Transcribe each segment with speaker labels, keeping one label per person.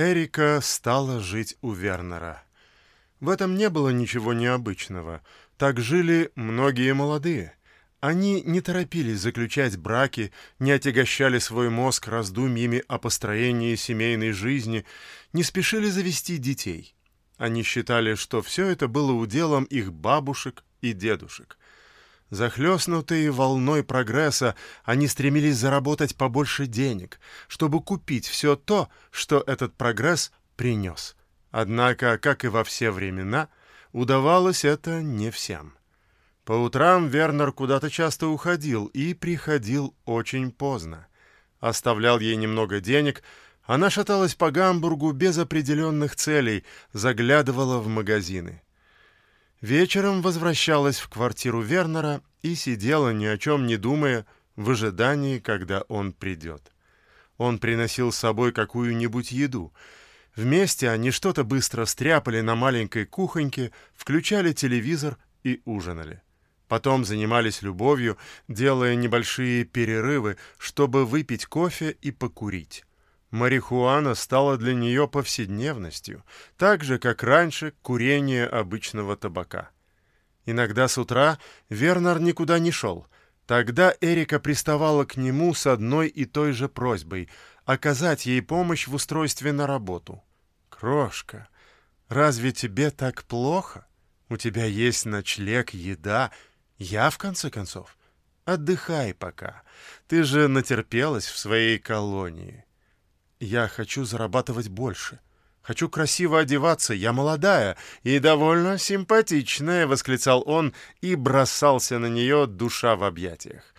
Speaker 1: Эрика стала жить у Вернера. В этом не было ничего необычного. Так жили многие молодые. Они не торопились заключать браки, не отягощали свой мозг раздумьями о построении семейной жизни, не спешили завести детей. Они считали, что все это было уделом их бабушек и дедушек. Захлестнутые волной прогресса, они стремились заработать побольше денег, чтобы купить все то, что этот прогресс принес. Однако, как и во все времена, удавалось это не всем. По утрам Вернер куда-то часто уходил и приходил очень поздно. Оставлял ей немного денег, она шаталась по Гамбургу без определенных целей, заглядывала в магазины. Вечером возвращалась в квартиру Вернера и сидела, ни о чем не думая, в ожидании, когда он придет. Он приносил с собой какую-нибудь еду. Вместе они что-то быстро стряпали на маленькой кухоньке, включали телевизор и ужинали. Потом занимались любовью, делая небольшие перерывы, чтобы выпить кофе и покурить. Марихуана стала для нее повседневностью, так же, как раньше курение обычного табака. Иногда с утра Вернер никуда не шел. Тогда Эрика приставала к нему с одной и той же просьбой — оказать ей помощь в устройстве на работу. «Крошка, разве тебе так плохо? У тебя есть ночлег, еда. Я, в конце концов. Отдыхай пока. Ты же натерпелась в своей колонии». Я хочу зарабатывать больше. Хочу красиво одеваться, я молодая и довольно симпатичная, — восклицал он и бросался на нее, душа в объятиях.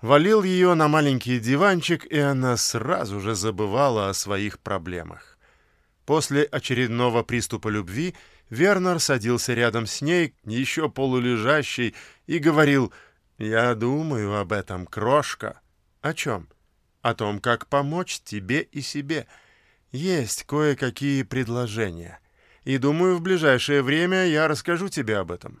Speaker 1: Валил ее на маленький диванчик, и она сразу же забывала о своих проблемах. После очередного приступа любви Вернер садился рядом с ней, еще полулежащий, и говорил «Я думаю об этом, крошка». «О чем?» О том, как помочь тебе и себе. Есть кое-какие предложения. И думаю, в ближайшее время я расскажу тебе об этом.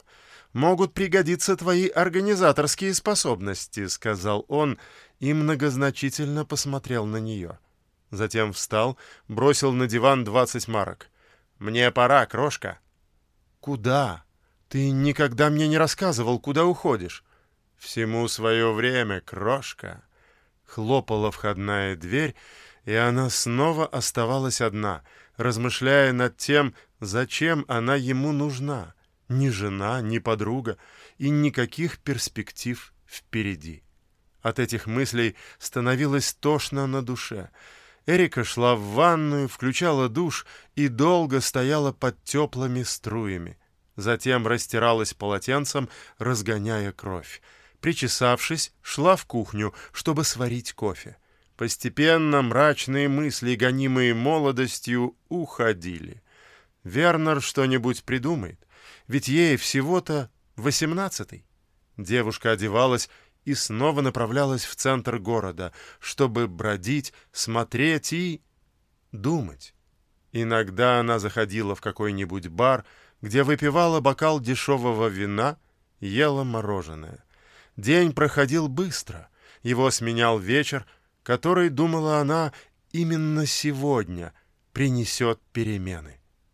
Speaker 1: Могут пригодиться твои организаторские способности», — сказал он и многозначительно посмотрел на нее. Затем встал, бросил на диван двадцать марок. «Мне пора, крошка». «Куда? Ты никогда мне не рассказывал, куда уходишь». «Всему свое время, крошка». Хлопала входная дверь, и она снова оставалась одна, размышляя над тем, зачем она ему нужна. Ни жена, ни подруга и никаких перспектив впереди. От этих мыслей становилось тошно на душе. Эрика шла в ванную, включала душ и долго стояла под теплыми струями. Затем растиралась полотенцем, разгоняя кровь причесавшись, шла в кухню, чтобы сварить кофе. Постепенно мрачные мысли, гонимые молодостью, уходили. Вернер что-нибудь придумает, ведь ей всего-то восемнадцатый. Девушка одевалась и снова направлялась в центр города, чтобы бродить, смотреть и думать. Иногда она заходила в какой-нибудь бар, где выпивала бокал дешевого вина, ела мороженое. День проходил быстро, его сменял вечер, который, думала она, именно сегодня принесет перемены.